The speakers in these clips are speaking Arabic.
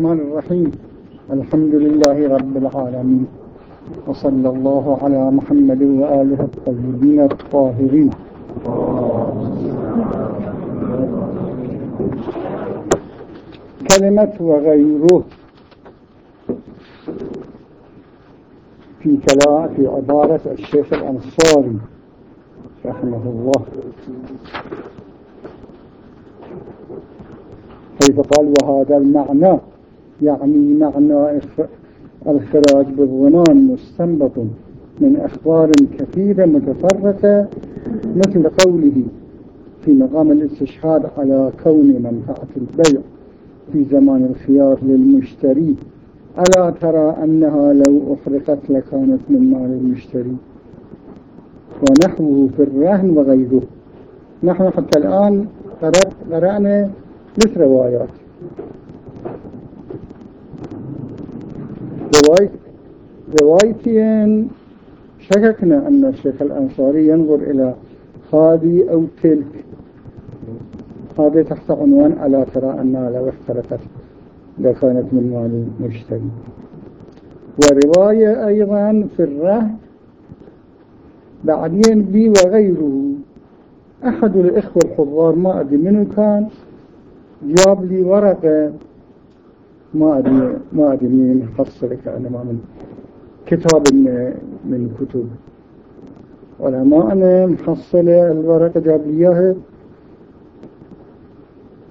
الرحمن الرحيم. الحمد لله رب العالمين. وصلى الله على محمد وآله الطيبين الطاهرين. كلمة وغيره في كلام في عبارة الشيخ الأنصاري رحمه الله. حيث قال وهذا المعنى؟ يعني معنى الخراج بالظنان مستنبط من أخبار كثيرة متفرقة مثل قوله في مقام الاستشهاد على كون منفعة البيع في زمان الخيار للمشتري ألا ترى أنها لو أحرقت لكانت من مال المشتري؟ ونحوه في الرهن وغيره. نحن حتى الآن قرأنا ثلاث روايات رواية روايتين شككنا أن الشيخ الأنصاري ينظر إلى هذه أو تلك. هذه تحت عنوان ألا ترى أنها لو اختلفت لكانت من مال المشتري ورواية أيضا في الرهن بعدين بي وغيره. أحد الإخوة الحضار ما أدري منه كان جاب لي ورقة ما أدري ما أدري من حصل كأنما من كتاب من كتب. علماء أنا محصلة الورقة جاب لي إياها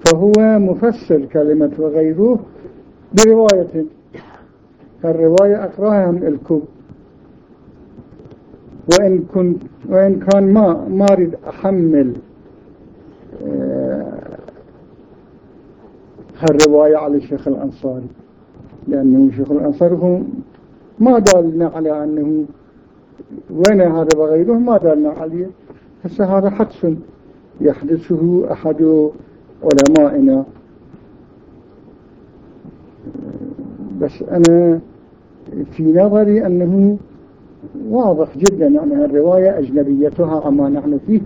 فهو مفسر كلمة وغيره برواية. فالرواية أقرأها من الكب وإن, كنت وإن كان ما ما أريد أحمل آه، هالرواية على الشيخ الأنصاري. لأنه الشيخ الأنصاري هو ما دالنا على أنه وين هذا وغيره ما دالنا عليه. هسه هذا حدث يحدثه أحد علمائنا. بس أنا في نظري أنه واضح جدا يعني الرواية أجنبيتها عما نحن فيه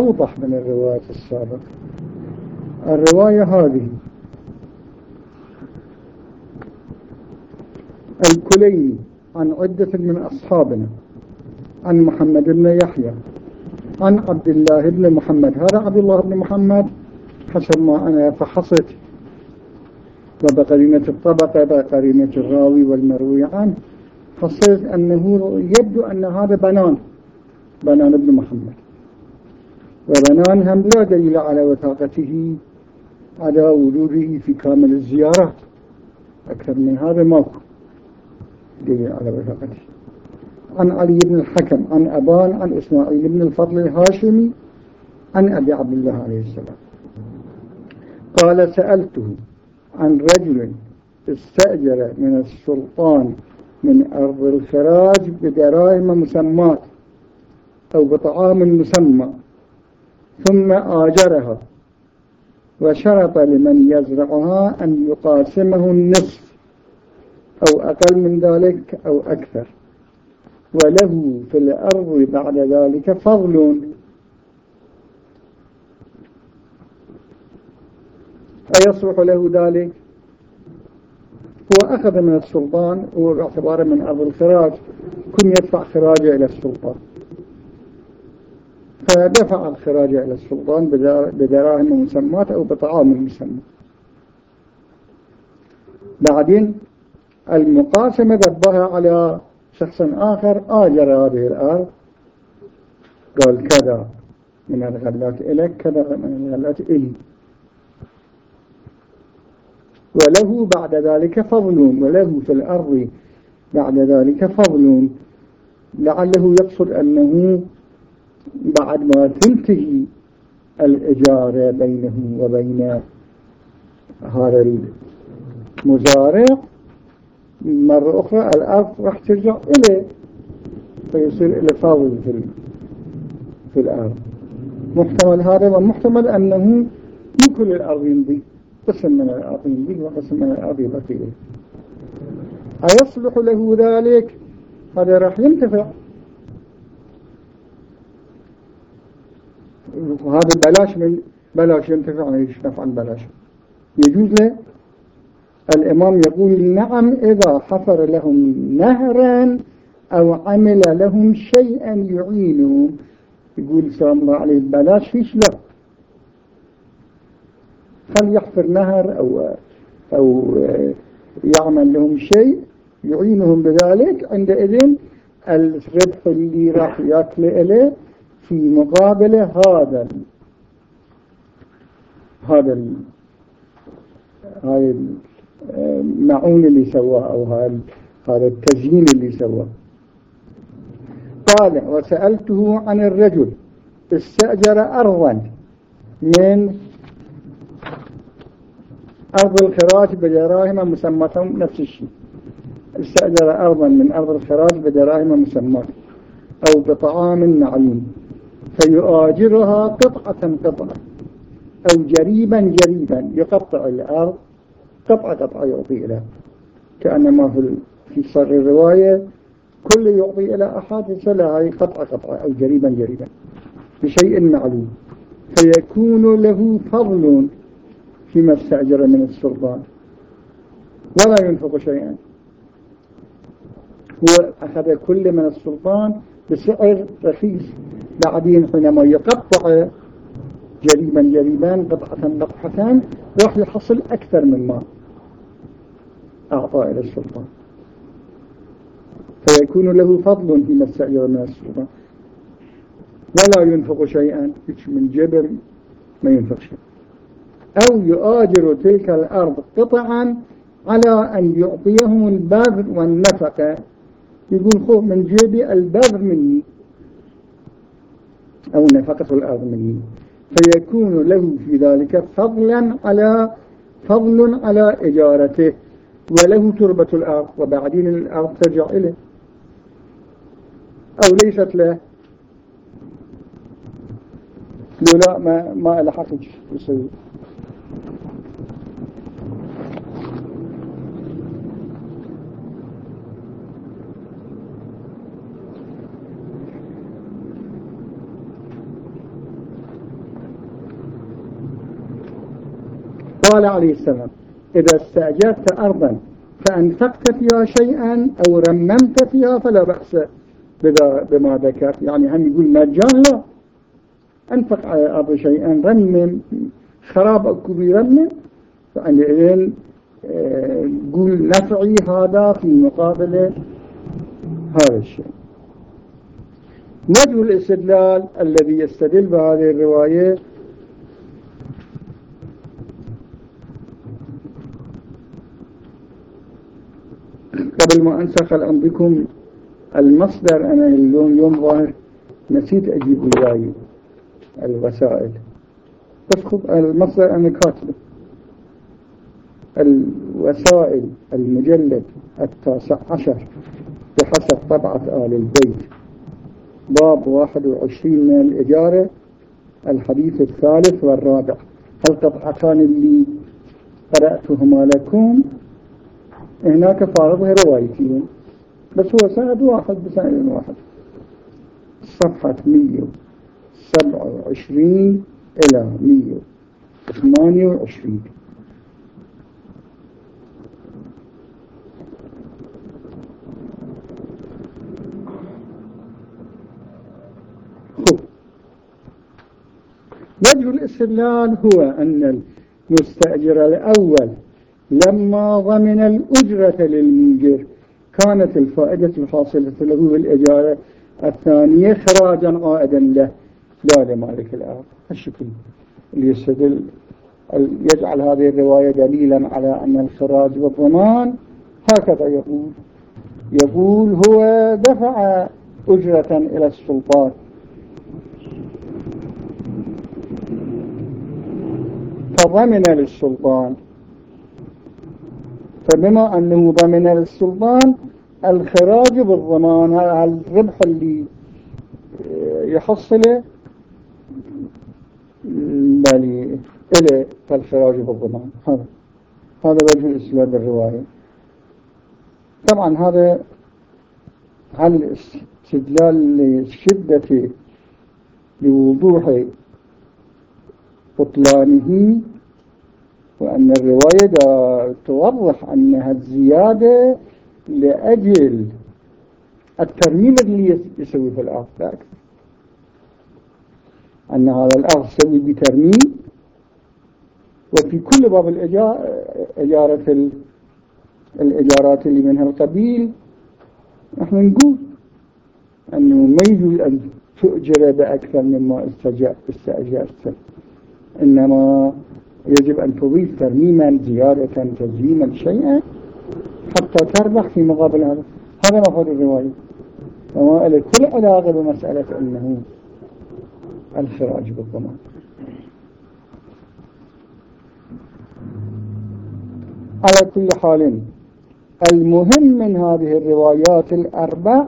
أوضح من الرواية السابقة. الرواية هذه الكليني عن عدة من أصحابنا عن محمد بن يحيى عن عبد الله بن محمد. هذا عبد الله بن محمد حسب ما أنا فحصت. وبقرينة الطبقة بقرينة الراوي والمروي عنه. حصلت أنه يبدو أن هذا بنان بنان ابن محمد. وبنان هم لا دليل على وثاقته على وجوده في كامل الزيارات. أكثر من هذا ماكو. دليل على وثاقته عن علي بن الحكم عن أبان عن إسماعيل بن الفضل الهاشمي عن أبي عبد الله عليه السلام. قال سألته عن رجل استأجر من السلطان من أرض الخراج بدراهم مسمات أو بطعام مسمى ثم آجرها وشرط لمن يزرعها أن يقاسمه النصف. أو أقل من ذلك أو أكثر. وله في الأرض بعد ذلك فضل. أيصلح له ذلك؟ هو أخذ من السلطان باعتباره من أرض الخراج. كن يدفع خراجه إلى السلطان. فدفع الخراج إلى السلطان بدراهم مسمات أو بطعام مسمى بعدين المقاسمة ذبها على شخص آخر آجر هذه الأرض. قال كذا من الغلات إليك كذا من الغلات إلي. وله بعد ذلك فضل وله في الأرض بعد ذلك فضل. لعله يقصد أنه بعد ما تنتهي الإجارة بينه وبين هذا المزارع مرة أخرى الأرض راح ترجع إليه فيصير إلى فاضل في, في الأرض. محتمل هذا ومحتمل أنه مو كل الأرض يمضي قسم من الأرض يمضي وقسم من الأرض يبقي أيصلح له ذلك؟ هذا راح ينتفع. وهذا بلاش من بلاش ينتفع عن نفعا بلاش. يجوز له؟ الإمام يقول نعم إذا حفر لهم نهرا أو عمل لهم شيئا يعينهم يقول سلام الله عليه بلاش فيش له. خل يحفر نهر أو, أو يعمل لهم شيء يعينهم بذلك؟ عندئذ الربح اللي راح يأكل إليه في مقابل هذا هذا هاي المعون اللي سواه أو هذا التزيين اللي سواه. قال وسألته عن الرجل استأجر أرضا. من أرض الخراج بدراهم مسمى نفس الشيء. استأجر أرضا من أرض الخراج بدراهم مسمى أو بطعام معلوم. فيؤاجرها قطعة قطعة. أو جريبا جريبا. يقطع الأرض قطعة قطعة يعطي إلى كأنما في في الرواية كل يعطي إلى فلا هي قطعة قطعة أو جريبا جريبا بشيء معلوم. فيكون له فضل فيما استأجر من السلطان. ولا ينفق شيئا. هو أخذ كل من السلطان بسعر رخيص بعدين حينما يقطع جريبا جريبا قطعة قطعة راح يحصل أكثر مما أعطى إلى السلطان. فيكون له فضل فيما استأجر من السلطان. ولا ينفق شيئا من جبر ما ينفق شيئا. أو يؤاجر تلك الأرض قطعا على أن يعطيهم البذر والنفقة. يقول خذ من جيبي البذر مني. أو نفقة الأرض مني. فيكون له في ذلك فضلا على فضل على إجارته. وله تربة الأرض وبعدين الأرض ترجع إليه. أو ليست له. لا ما ما لحقش يسوي قال عليه السلام إذا استأجرت أرضا فأنفقت فيها شيئا أو رممت فيها فلا بأس بما ذكرت. يعني هم يقول مجان لا. أنفق على أرض شيئا رمم خراب أكو رمم. فعندئذ آه، قول نفعي هذا في مقابل هذا الشيء. وجه الاستدلال الذي يستدل بهذه الرواية قبل ما أنسخ عندكم المصدر أنا اليوم يوم ظاهر نسيت أجيب وياي الوسائل. بس خب المصدر أنا كاتبه. الوسائل المجلد التاسع عشر بحسب طبعة آل البيت. باب واحد وعشرين من الإجارة الحديث الثالث والرابع. القطعتان اللي قرأتهما لكم؟ هناك فارضها روايتين بس هو سند واحد بسند واحد. صفحة 127 إلى 128 وجه الاستدلال هو أن المستأجر الأول لما ضمن الأجرة للمجر كانت الفائدة الحاصلة له بالإجارة الثانية خراجا عائدا له. لا لمالك الأرض الشكل اللي يستدل يجعل هذه الرواية دليلا على أن الخراج والضمان هكذا يقول. يقول هو دفع أجرة إلى السلطان. فضمن للسلطان فبما أنه ضمن للسلطان الخراج بالضمان الربح اللي يحصله بل إلى فالخراج بالضمان. هذا هذا وجه الإسلام بالرواية طبعا هذا على الاستدلال لشدة لوضوح بطلانه وأن الرواية توضح أنها الزيادة لأجل الترميم اللي يسوي في الأرض. لا أكثر أن هذا الأرض يسوي بترميم. وفي كل باب الإجارة الإجارات اللي منها القبيل نحن نقول أنه ما يجوز أن تؤجر بأكثر مما استأجرت إنما يجب أن تضيف ترميما زيادة تزييما شيئا حتى تربح في مقابل هذا. هذا مفهوم الرواية. وما له كل علاقة بمسألة أنه الخراج بالضمان. على كل حال المهم من هذه الروايات الأربع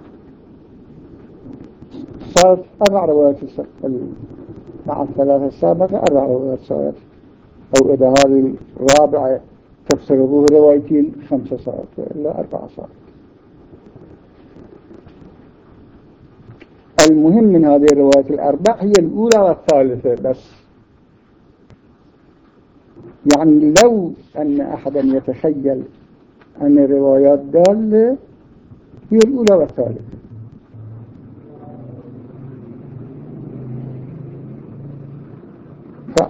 صارت أربع روايات مع الثلاثة السابقة أربع روايات صارت. أو إذا هذه الرابعة تفسر به روايتين خمسة صارت إلا أربعة صارت المهم من هذه الروايات الأربع هي الأولى والثالثة بس. يعني لو أن أحدا يتخيل أن الروايات دالة هي الأولى والثالثة.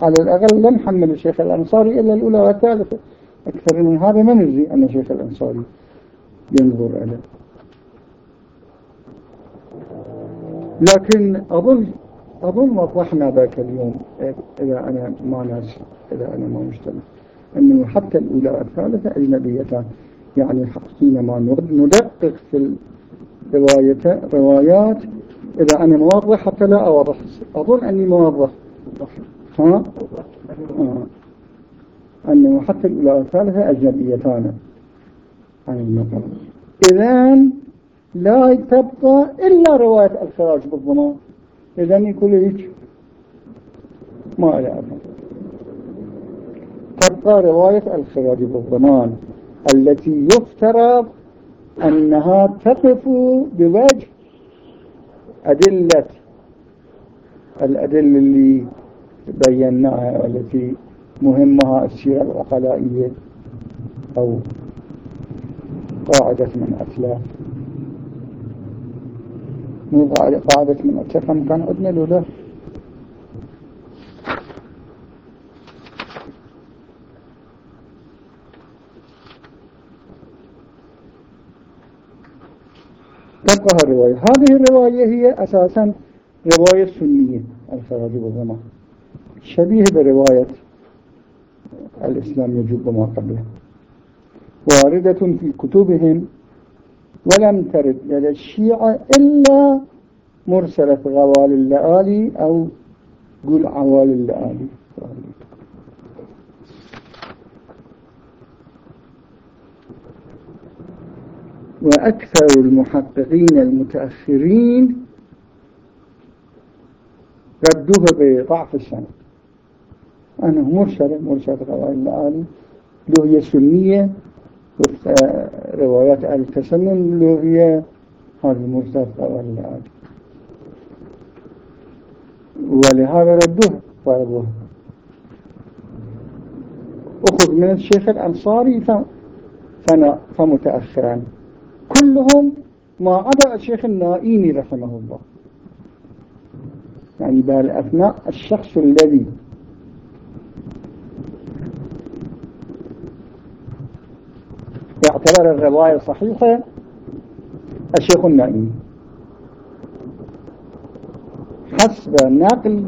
فعلى الأقل لم حمل الشيخ الأنصاري إلا الأولى والثالثة. أكثر من هذا ما نرجي أن الشيخ الأنصاري ينظر إليه لكن أظن أظن وضحنا ذاك اليوم إذا أنا ما ناس إذا أنا ما مجتمع أنه حتى الأولى والثالثة أجنبيتان. يعني حينما ندقق في الرواية روايات. إذا أنا موضح حتى لا أوضح. أظن أني موضح. ها؟ آه. أنه حتى الأولى والثالثة أجنبيتان. عن النقل إذن لا تبقى إلا رواية الخراج بالضمان. إذن يقول هيك. ما لا أفهم تبقى رواية الخراج بالضمان. التي يفترض أنها تقف بوجه أدلة الأدلة اللي بيناها والتي مهمها السيرة العقلائية أو قاعدة من أسلاف مو قاعدة من أسلاف كان عندنا لولا. تبقى الرواية. هذه الرواية هي أساسا رواية سنية. الخراج والزمان شبيه برواية الإسلام يجب ما قبله. واردة في كتبهم ولم ترد لدى الشيعة إلا مرسلة غوال اللآلي أو قل عوال اللآلي. وأكثر المحققين المتأخرين ردوها بضعف السنة أنا مرسل مرسل قوائل الآلي له هي سنية روايات التسنن له هي هذه مرسل قوائل الآلي ولهذا ردوها طيبوها أخذ من الشيخ الأنصاري فمتأخرا. كلهم ما عدا الشيخ النائيني رحمه الله. يعني بهالأثناء الشخص الذي يعتبر الرواية صحيحة الشيخ النائمي حسب نقل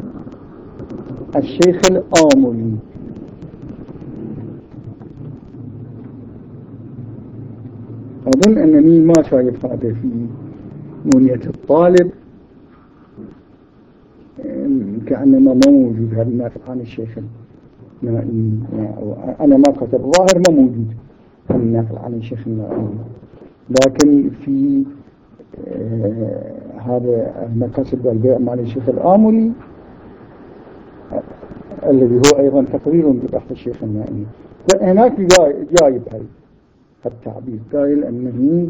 الشيخ الآملي أظن أنني ما شايف هذا في منية الطالب. كأنما ما موجود هذا الناس عن الشيخ أنا ما كتب ظاهر ما موجود. النقل عن الشيخ النائم. لكن في آه هذا المكاسب والبيع مع الشيخ الآملي الذي هو أيضا تقرير ببحث الشيخ النائم. هناك جايب هاي التعبير. قائل أنه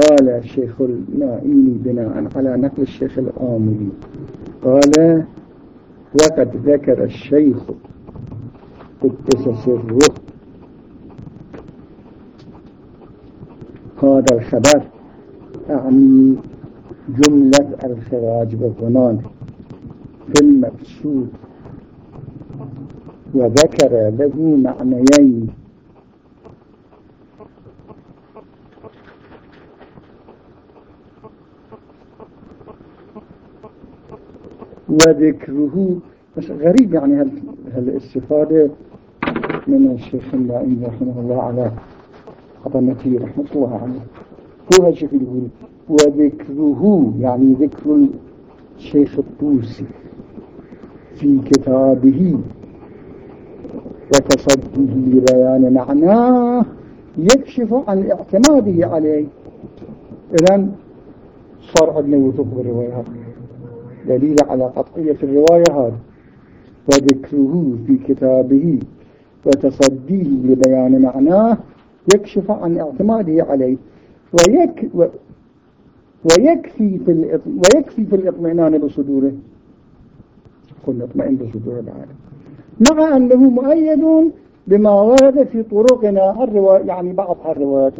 قال الشيخ النائمي بناء على نقل الشيخ الآملي. قال وقد ذكر الشيخ قدس سره. هذا الخبر أعني جملة الخراج بالضمان في المقصود وذكر له معنيين. وذكره بس غريب يعني هالاستفادة من الشيخ النائم رحمه الله على عظمته رحمة الله عليه. هو هالشكل يقول وذكره يعني ذكر الشيخ الطوسي في كتابه وتصديه لبيان معناه يكشف عن اعتماده عليه. إذن صار عندنا وثوق بالروايات. دليل على قطعية الرواية هذه وذكره في كتابه وتصديه لبيان معناه يكشف عن اعتماده عليه. ويك ويكفي في ويكفي في الاطمئنان بصدوره. قلنا اطمئن بصدور العالم مع أنه مؤيد بما ورد في طرقنا الرواية يعني بعض الروايات.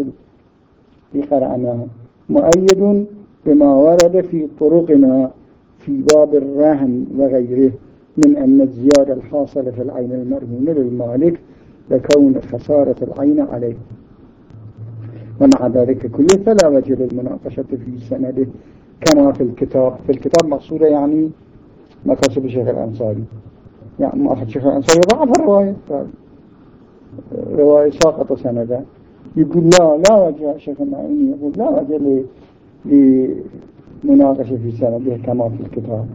في قرأناها مؤيد بما ورد في طرقنا في باب الرهن وغيره من أن الزيادة الحاصلة في العين المرهونة للمالك لكون خسارة العين عليه. ومع ذلك كله فلا وجه للمناقشة في سنده كما في الكتاب. في الكتاب مقصودة يعني مكاسب الشيخ الأنصاري. يعني أحد الشيخ الأنصاري ضعف الرواية. رواية ساقط سندا يقول لا لا وجه النعيمي يقول لا وجه لمناقشة في سنده كما في الكتاب.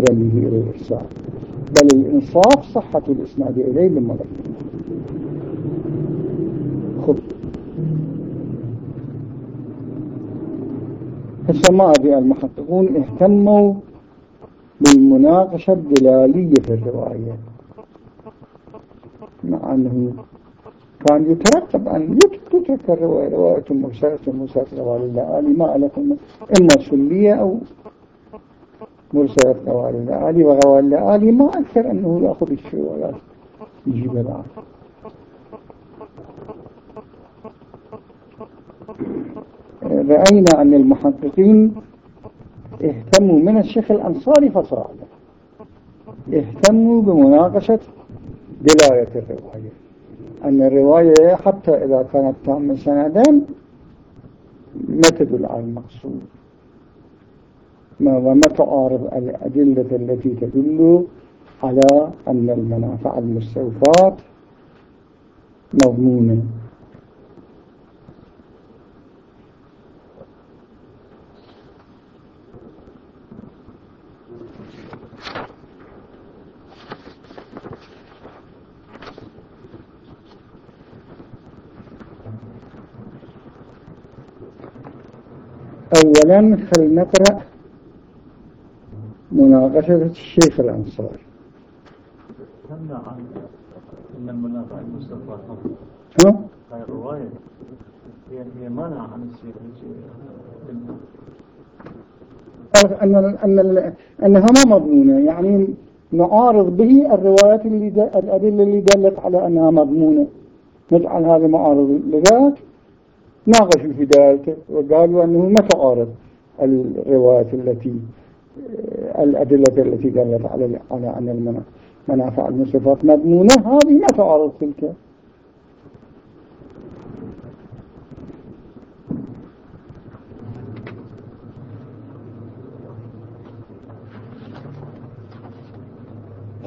برميه إلى الإرسال بل الإنصاف صحة الإسناد إليه بالملك خب. فالسماء المحققون اهتموا بالمناقشة الدلالية في الرواية. مع أنه كان يترتب أن الرواية رواية مرسلة مرسلة رواه الله ما لكم إما سلية أو مرسلة رواه الله ورواه الله ما أكثر أنه يأخذ الروايات يجيب الآن رأينا أن المحققين اهتموا من الشيخ الأنصاري فصاعدا اهتموا بمناقشة دلاية الرواية. أن الرواية حتى إذا كانت تامة سندا ما تدل على المقصود. وما تعارض الأدلة التي تدل على أن المنافع المستوفات مضمونة. أولا خل نقرأ مناقشة الشيخ الأنصاري تمنع عن أن المنافع المصطفى ها؟ هاي الرواية. هي منع عن الشيخ أن أن أنها ما مضمونة. يعني نعارض به الروايات اللي الأدلة اللي دلت على أنها مضمونة. نجعل هذا معارض لذلك. ناقشوا في ذلك وقالوا أنه ما تعارض الروايات التي الأدلة التي دلت على على أن المنافع المصفات مضمونة. هذه ما تعارض تلك.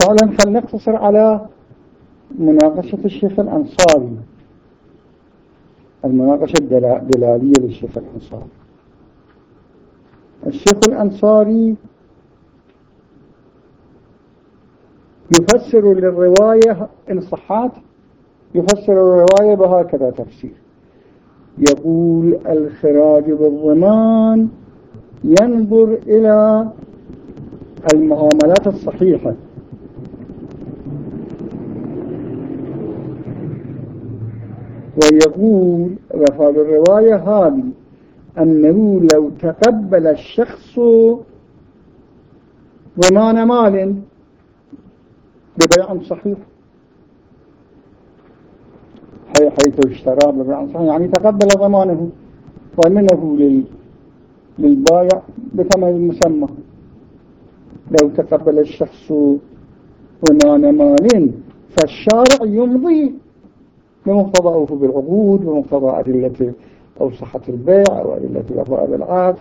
فعلا فلنقتصر على مناقشة الشيخ الأنصاري المناقشة الدلالية للشيخ الأنصاري. الشيخ الأنصاري يفسر للرواية إن صحات يفسر الرواية بهكذا تفسير. يقول الخراج بالضمان ينظر إلى المعاملات الصحيحة. ويقول وفعل الرواية هذه أنه لو تقبل الشخص ضمان مال ببيع صحيح. حيث اشترى ببيع صحيح. يعني تقبل ضمانه ضمنه للبايع بثمن المسمى. لو تقبل الشخص ضمان مال فالشارع يمضي بمقتضاه بالعقود بمقتضى أدلة أو صحة البيع أو أدلة الوفاء بالعقد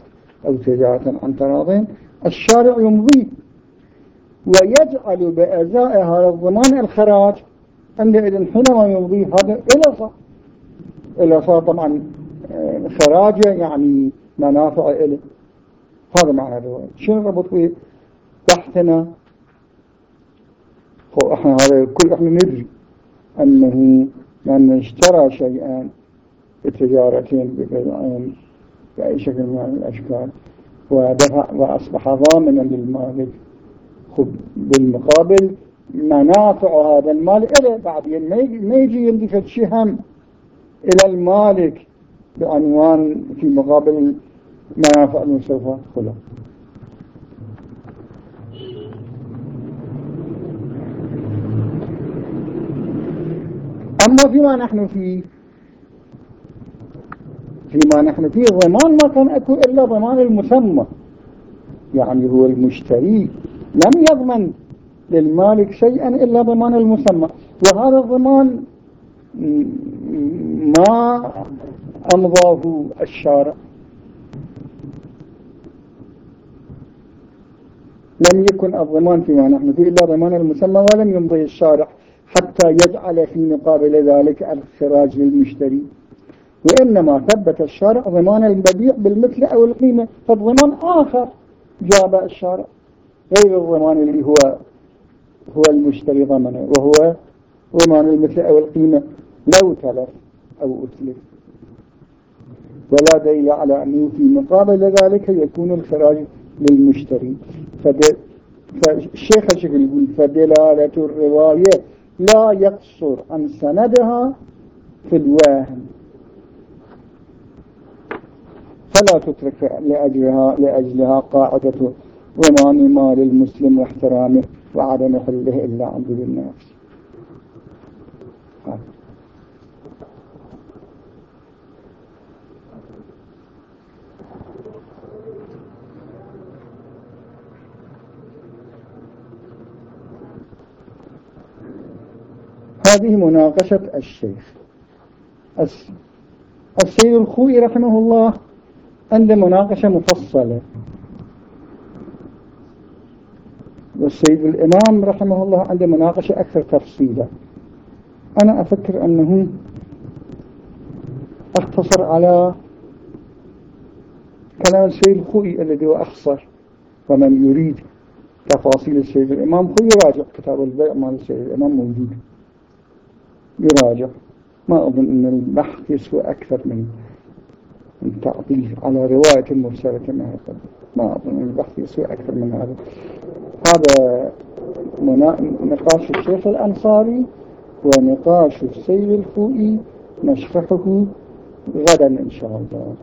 أو تجارة عن تراضين الشارع يمضي ويجعل بأزاء هذا الضمان الخراج. عندئذ حينما يمضي هذا إلى صار إلى صار طبعا آه، خراجه يعني منافع إليه هذا معنى الرواية. شنو ربط في بحثنا؟ إحنا هذا كل إحنا ندري أنه من اشترى شيئا بتجارتين ببيعين بأي شكل من الأشكال ودفع وأصبح ضامنا للمالك بالمقابل منافع هذا المال إلى بعدين ما يجي يملك شيء إلى المالك بعنوان في مقابل منافع المستوفى خلق أما فيما نحن فيه. فيما نحن فيه ضمان ما كان أكو إلا ضمان المسمى. يعني هو المشتري. لم يضمن للمالك شيئا إلا ضمان المسمى. وهذا الضمان ما أمضاه الشارع. لم يكن الضمان فيما نحن فيه إلا ضمان المسمى ولم يمضي الشارع. حتى يجعل في مقابل ذلك الخراج للمشتري. وإنما ثبت الشارع ضمان المبيع بالمثل أو القيمة فالضمان آخر جاب الشارع. غير الضمان اللي هو هو المشتري ضمنه وهو ضمان المثل أو القيمة. لو تلف أو أتلف. ولا دليل على أنه في مقابل ذلك يكون الخراج للمشتري. فالشيخ الشيخ يقول فدلالة الرواية لا يقصر عن سندها في الواهم فلا تترك لأجلها, لأجلها قاعدة ضمان مال المسلم واحترامه وعدم حله إلا عن ذي النفس هذه مناقشة الشيخ. السيد الخوي رحمه الله عند مناقشة مفصلة. والسيد الإمام رحمه الله عنده مناقشة أكثر تفصيلا. أنا أفكر أنه أختصر على كلام السيد الخوي الذي هو أخصر ومن يريد تفاصيل السيد الإمام. خوي يراجع كتاب البيع مال السيد الإمام موجود. يراجع. ما أظن أن البحث يسوى أكثر من التعطيل على رواية المرسلة ما هذا ما أظن أن البحث يسوى أكثر من هذا. هذا نقاش الشيخ الأنصاري ونقاش السيد الفوئي نشرحه غدا إن شاء الله.